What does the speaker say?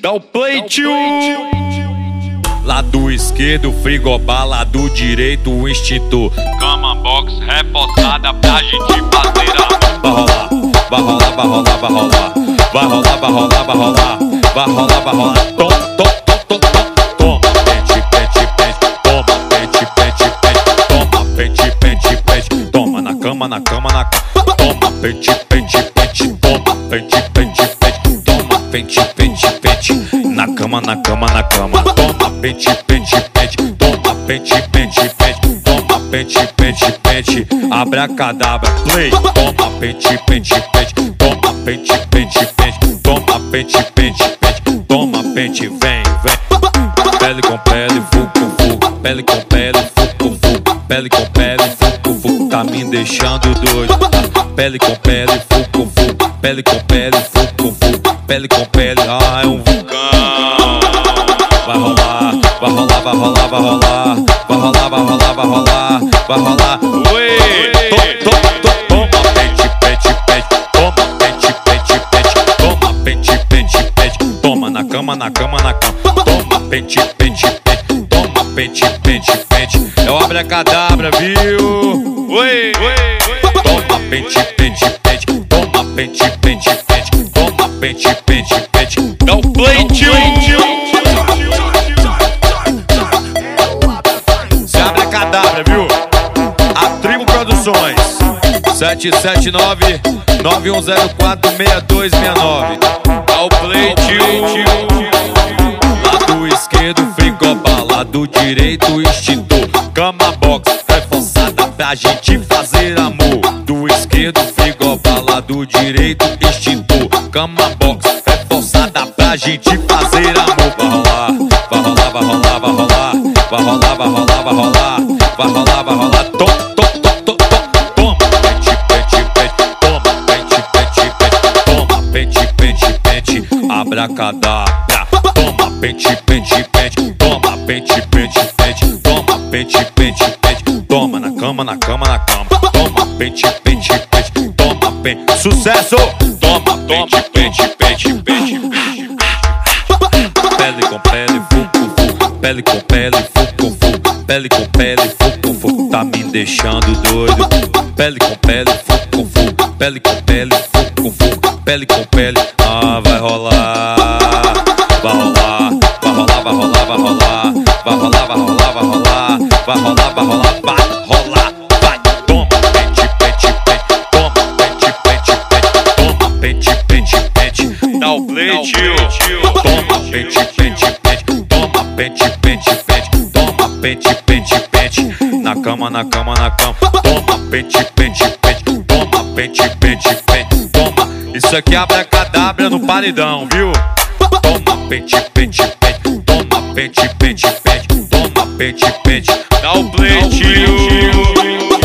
Dá o play, tio! Lado esquerdo, frigobar, lado direito, o extintor. Cama box repousada pra gente fazer a Vai rolar, vai rolar, vai rolar, vai rolar. Vai rolar, vai rolar, vai rolar. Vai rolar, vai rolar. Tom, tom, tom, tom, tom. Toma, pente, pente, pente. Toma, pente, pente, pente. Toma, pente, pente, pente. Toma na cama, na cama, na cama. Toma, pente, pente, pente. Toma, pente, pente, pente. Toma, pente, pente, pente. Na cama, na cama, na cama. Toma, pente, pente, pente. Toma, pente, pente, pente. Toma, pente, pente, pente. Abracadabra, play. Toma, pente, pente, pente. Toma, pente, pente, pente. Toma, pente, pente, pente. Toma, pente, vem, vem. Pele com pele, fuco fuco. Pele com pele, fuco fuco. Pele com pele, fuco fuco. Tá me deixando doido. Pele com pele, fuco fuco. Pele com pele, fuco fuco. Pele com pele, ah, é um vulcão. Vai rolar, vai rolar, vai rolar, vai rolar. Vai rolar, vai rolar, vai rolar. Vai rolar. Toma, pente, pente, pente. Toma, pente, pente, pente. Toma, pente, pente, pente. Toma na cama, na cama, na cama. Toma, pente, pente, pente. Toma, pente, pente, pente. É o abracadabra, viu? Ué! Toma, pente, pente, pente. Toma, pente, pente, pente. Pente, pente, pente. Dá o play, tio! Se abracadabra, viu? A Tribo Produções 779 9104 6269 Dá o play, tio! Lado esquerdo, frigobar, lado direito, extintor. Cama box, reforçada pra gente fazer amor. Direito, extintor. Cama box, reforçada pra gente fazer amor. Vai rolar, vai rolar, vai rolar. Vai rolar, vai rolar, vai rolar. Vai rolar, vai rolar. Tom, tom, tom, tom, tom. Toma, pente, pente, pente. Toma, pente, pente, pente. Toma, pente, pente, pente. Abracadabra. Toma, pente, pente, pente. Toma, pente, pente, pente. Toma, pente, pente, pente. Toma na cama, na cama, na cama. Toma, pente, pente, pente. Pente. Sucesso! Toma, toma, pente, pente, pente. Pele com pele, fuco fuco. Pele com pele, fuco fuco. Pele com pele, fuco fuco. Tá me deixando doido. Pele com pele, fuco fuco. Pele com pele, fuco fuco. Pele com pele, ah, vai rolar. Vai rolar, vai rolar, vai rolar, vai rolar. Vai rolar, vai rolar, vai rolar. Vai rolar, vai rolar, vai rolar. O! Toma, pente, pente, pente. Toma, pente, pente, pente. Toma, pente, pente, pente. Na cama, na cama, na cama. Toma, pente, pente, pente. Toma, pente, pente, pente. Toma. Isso aqui é abracadabra no paredão, viu? Toma, pente, pente, pente. Toma, pente, pente, pente. Toma, pente, pente. Dá o play, tio!